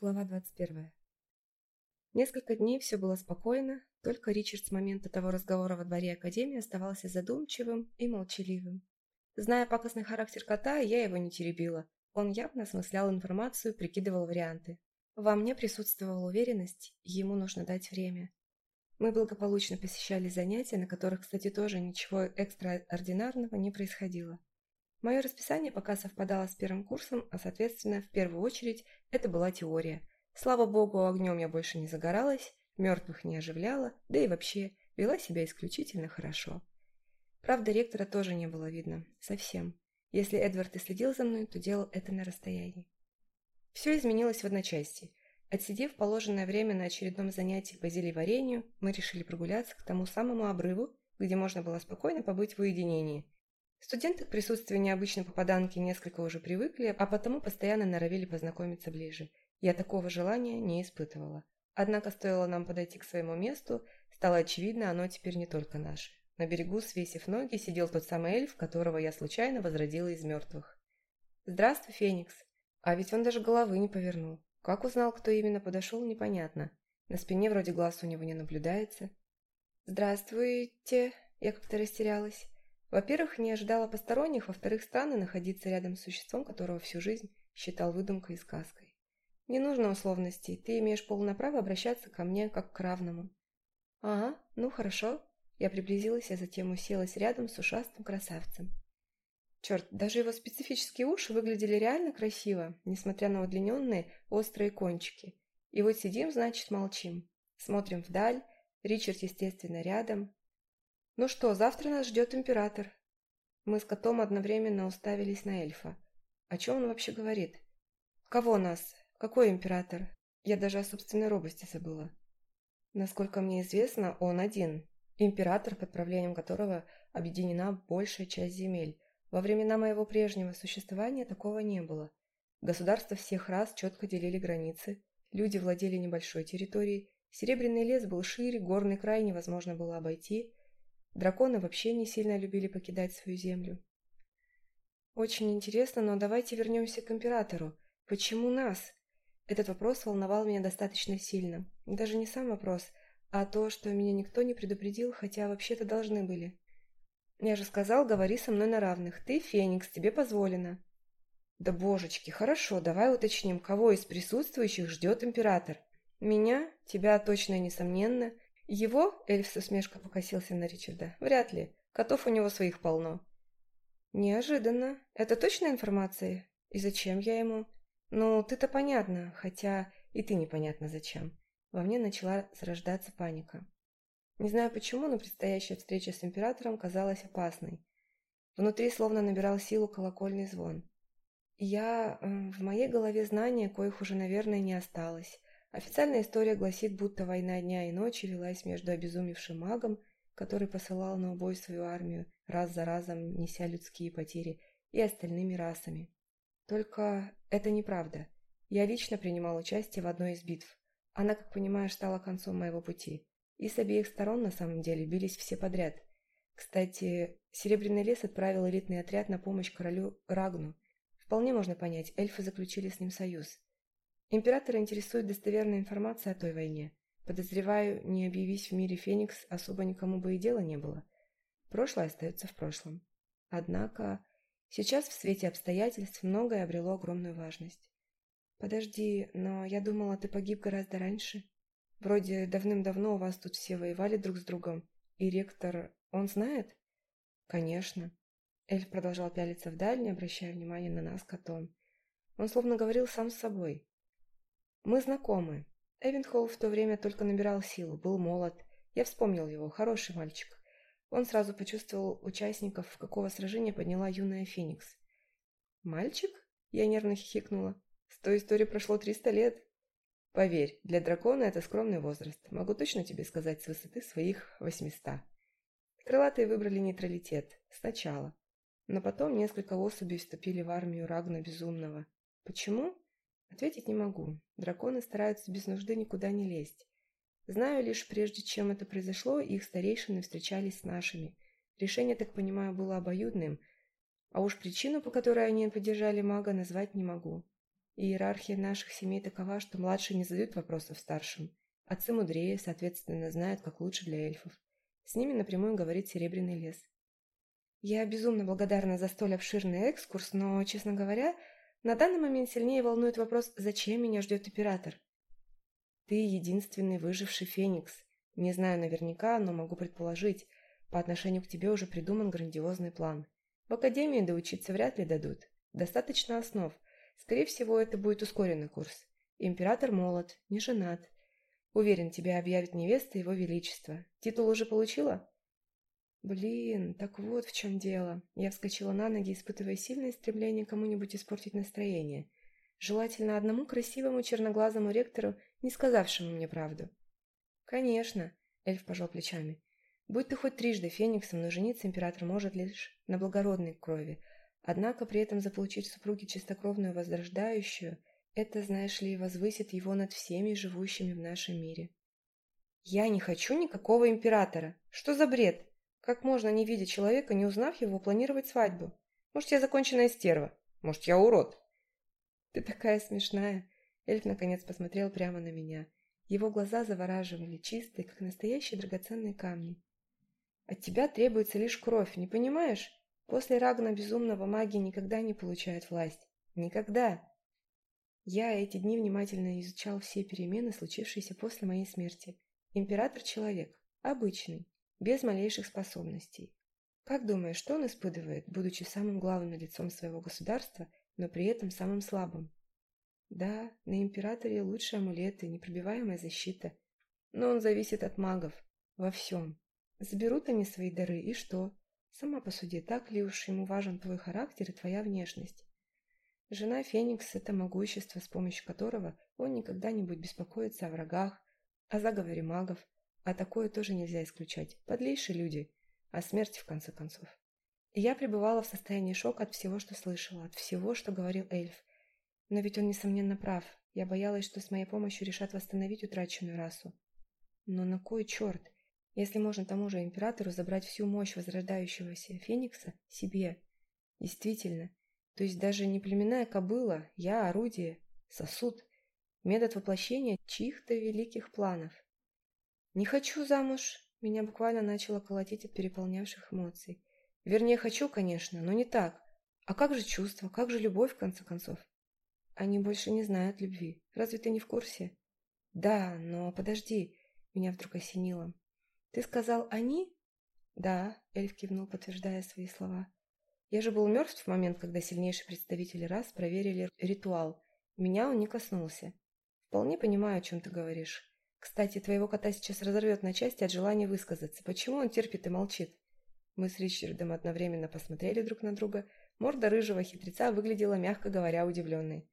Глава 21. Несколько дней все было спокойно, только Ричард с момента того разговора во дворе Академии оставался задумчивым и молчаливым. Зная пакостный характер кота, я его не теребила. Он явно осмыслял информацию, прикидывал варианты. Во мне присутствовала уверенность, ему нужно дать время. Мы благополучно посещали занятия, на которых, кстати, тоже ничего экстраординарного не происходило. Мое расписание пока совпадало с первым курсом, а, соответственно, в первую очередь это была теория. Слава богу, огнем я больше не загоралась, мертвых не оживляла, да и вообще вела себя исключительно хорошо. Правда, ректора тоже не было видно. Совсем. Если Эдвард и следил за мной, то делал это на расстоянии. Все изменилось в одночасье. Отсидев положенное время на очередном занятии по зелеварению, мы решили прогуляться к тому самому обрыву, где можно было спокойно побыть в уединении – Студенты к присутствию необычной попаданки несколько уже привыкли, а потому постоянно норовили познакомиться ближе. Я такого желания не испытывала. Однако стоило нам подойти к своему месту, стало очевидно, оно теперь не только наше. На берегу, свесив ноги, сидел тот самый эльф, которого я случайно возродила из мертвых. «Здравствуй, Феникс!» А ведь он даже головы не повернул. Как узнал, кто именно подошел, непонятно. На спине вроде глаз у него не наблюдается. «Здравствуйте!» Я как-то растерялась. Во-первых, не ожидала посторонних, во-вторых, странно находиться рядом с существом, которого всю жизнь считал выдумкой и сказкой. Не нужно условностей, ты имеешь полное право обращаться ко мне как к равному. Ага, ну хорошо. Я приблизилась, а затем уселась рядом с ушастым красавцем. Черт, даже его специфические уши выглядели реально красиво, несмотря на удлиненные острые кончики. И вот сидим, значит, молчим. Смотрим вдаль, Ричард, естественно, рядом, «Ну что, завтра нас ждет император». Мы с котом одновременно уставились на эльфа. О чем он вообще говорит? «Кого нас? Какой император?» Я даже о собственной робости забыла. Насколько мне известно, он один. Император, под правлением которого объединена большая часть земель. Во времена моего прежнего существования такого не было. Государства всех рас четко делили границы. Люди владели небольшой территорией. Серебряный лес был шире, горный край невозможно было обойти – Драконы вообще не сильно любили покидать свою землю. Очень интересно, но давайте вернемся к императору. Почему нас? Этот вопрос волновал меня достаточно сильно. Даже не сам вопрос, а то, что меня никто не предупредил, хотя вообще-то должны были. Я же сказал, говори со мной на равных. Ты Феникс, тебе позволено. Да божечки, хорошо, давай уточним, кого из присутствующих ждет император. Меня, тебя точно и несомненно, его, эльф с усмешкой покосился на Ричарда, вряд ли. Котов у него своих полно. Неожиданно. Это точная информация? И зачем я ему? Ну, ты-то понятно, хотя и ты непонятно зачем. Во мне начала зарождаться паника. Не знаю почему, но предстоящая встреча с императором казалась опасной. Внутри словно набирал Официальная история гласит, будто война дня и ночи велась между обезумевшим магом, который посылал на убой свою армию, раз за разом неся людские потери, и остальными расами. Только это неправда. Я лично принимал участие в одной из битв. Она, как понимаешь, стала концом моего пути. И с обеих сторон, на самом деле, бились все подряд. Кстати, Серебряный лес отправил элитный отряд на помощь королю Рагну. Вполне можно понять, эльфы заключили с ним союз. Император интересует достоверная информация о той войне. Подозреваю, не объявись в мире Феникс, особо никому бы и дела не было. Прошлое остается в прошлом. Однако, сейчас в свете обстоятельств многое обрело огромную важность. Подожди, но я думала, ты погиб гораздо раньше. Вроде давным-давно у вас тут все воевали друг с другом. И ректор, он знает? Конечно. Эльф продолжал пялиться вдаль, не обращая внимания на нас котом. Он словно говорил сам с собой, Мы знакомы. Эвенхолл в то время только набирал силу, был молод. Я вспомнил его, хороший мальчик. Он сразу почувствовал участников, какого сражения подняла юная Феникс. «Мальчик?» – я нервно хихикнула. «С той истории прошло триста лет». «Поверь, для дракона это скромный возраст. Могу точно тебе сказать с высоты своих восьмиста». Крылатые выбрали нейтралитет. Сначала. Но потом несколько Ответить не могу. Драконы стараются без нужды никуда не лезть. Знаю лишь, прежде чем это произошло, их старейшины встречались с нашими. Решение, так понимаю, было обоюдным. А уж причину, по которой они поддержали мага, назвать не могу. Иерархия наших семей такова, что младшие не задают вопросов старшим. Отцы мудрее, соответственно, знают, как лучше для эльфов. С ними напрямую говорит Серебряный лес. Я безумно благодарна за столь обширный экскурс, но, честно говоря, на данный момент сильнее волнует вопрос, зачем меня ждет оператор. Ты единственный выживший феникс. Не знаю наверняка, но могу предположить. По отношению к тебе уже придуман грандиозный план. В академии доучиться вряд ли дадут. Достаточно основ. Скорее всего, это будет ускоренный курс. Император молод, не женат. Уверен, тебя объявит невеста его величества. Титул уже получила? Блин, так вот в чем дело. Я вскочила на ноги, испытывая сильное стремление кому-нибудь испортить настроение. Желательно одному красивому черноглазому ректору, не сказавшему мне правду. Конечно, эльф пожал плечами. Будь ты хоть трижды фениксом, но жениться император может лишь на благородной крови. Однако при этом заполучить в чистокровную возрождающую, это, знаешь ли, возвысит его над всеми живущими в нашем мире. «Я не хочу никакого императора! Что за бред?» Как можно, не видя человека, не узнав его, планировать свадьбу? Может, я законченная стерва? Может, я урод?» «Ты такая смешная!» Эльф наконец посмотрел прямо на меня. Его глаза завораживали, чистые, как настоящие драгоценные камни. «От тебя требуется лишь кровь, не понимаешь? После Рагна безумного маги никогда не получает власть. Никогда!» Я эти дни внимательно изучал все перемены, случившиеся после моей смерти. Император-человек. Обычный. Без малейших способностей. Как думаешь, что он испытывает, будучи самым главным лицом своего государства, но при этом самым слабым? Да, на императоре лучшие амулеты, непробиваемая защита. Но он зависит от магов. Во всем. Заберут они свои дары, и что? Сама посуди, так ли уж ему важен твой характер и твоя внешность? Жена Феникс – это могущество, с помощью которого он никогда не будет А такое тоже нельзя исключать. Подлейшие люди. А смерть, в конце концов. Я пребывала в состоянии шока от всего, что слышала, от всего, что говорил эльф. Но ведь он, несомненно, прав. Я боялась, что с моей помощью решат восстановить утраченную расу. Но на кой черт? Если можно тому же императору забрать всю мощь возрождающегося феникса себе. Действительно. То есть даже не племенная кобыла, я орудие, сосуд. Метод воплощения чьих-то великих планов – «Не хочу замуж!» Меня буквально начало колотить от переполнявших эмоций. Вернее, хочу, конечно, но не так. А как же чувства, как же любовь, в конце концов? Они больше не знают любви. Разве ты не в курсе? Да, но подожди. Меня вдруг осенило. Ты сказал «они»? Да, эльф кивнул, подтверждая свои слова. Я же был мертв в момент, когда сильнейшие представители Кстати, твоего кота сейчас разорвет на части от желания высказаться. Почему он терпит и молчит? Мы с Ричардом одновременно посмотрели друг на друга. Морда рыжего хитреца выглядела, мягко говоря, удивленной.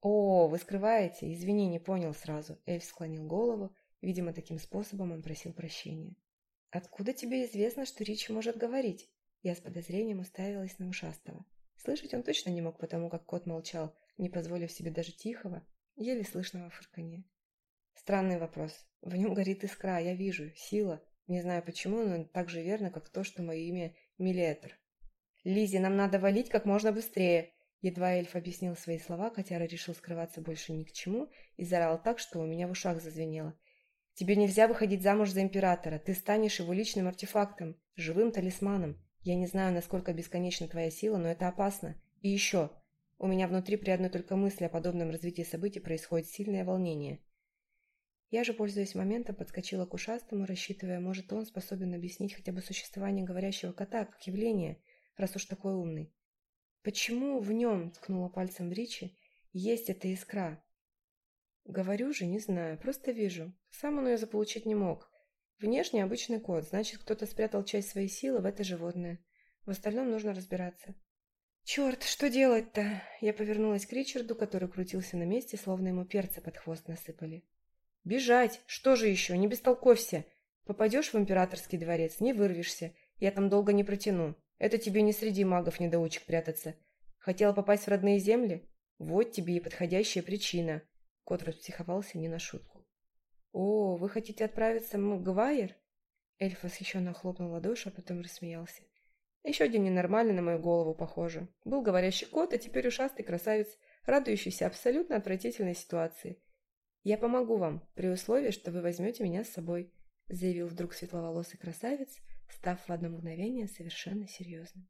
«О, вы скрываете? Извини, не понял сразу». Эльф склонил голову. Видимо, таким способом он просил прощения. «Откуда тебе известно, что Ричи может говорить?» Я с подозрением уставилась на ушастого. Слышать он точно не мог, потому как кот молчал, не позволив себе даже тихого, еле слышного фырканья. Странный вопрос. В нем горит искра, я вижу, сила. Не знаю почему, но так же верно, как то, что мое имя Милетр. «Лизи, нам надо валить как можно быстрее!» Едва эльф объяснил свои слова, котяра решил скрываться больше ни к чему и заорал так, что у меня в ушах зазвенело. «Тебе нельзя выходить замуж за императора, ты станешь его личным артефактом, живым талисманом. Я не знаю, насколько бесконечна твоя сила, но это опасно. И еще, у меня внутри при одной только мысли о подобном развитии событий происходит сильное волнение». Я же, пользуясь моментом, подскочила к ушастому, рассчитывая, может, он способен объяснить хотя бы существование говорящего кота как явление, раз уж такой умный. «Почему в нем?» – ткнула пальцем в Ричи. «Есть эта искра». «Говорю же, не знаю, просто вижу. Сам он ее заполучить не мог. Внешне обычный кот, значит, кто-то спрятал часть своей силы в это животное. В остальном нужно разбираться». «Черт, что делать-то?» Я повернулась к Ричарду, который крутился на месте, словно ему перца под хвост насыпали. «Бежать! Что же еще? Не бестолковься! Попадешь в императорский дворец, не вырвешься. Я там долго не протяну. Это тебе не среди магов-недоучек прятаться. Хотела попасть в родные земли? Вот тебе и подходящая причина». Кот распсиховался не на шутку. «О, вы хотите отправиться в Гвайер?» Эльф восхищенно хлопнул ладоши, а потом рассмеялся. «Еще один ненормальный на мою голову, похоже. Был говорящий кот, а теперь ушастый красавец. радующийся абсолютно отвратительной ситуации. Я помогу вам, при условии, что вы возьмете меня с собой», заявил вдруг светловолосый красавец, став в одно мгновение совершенно серьезным.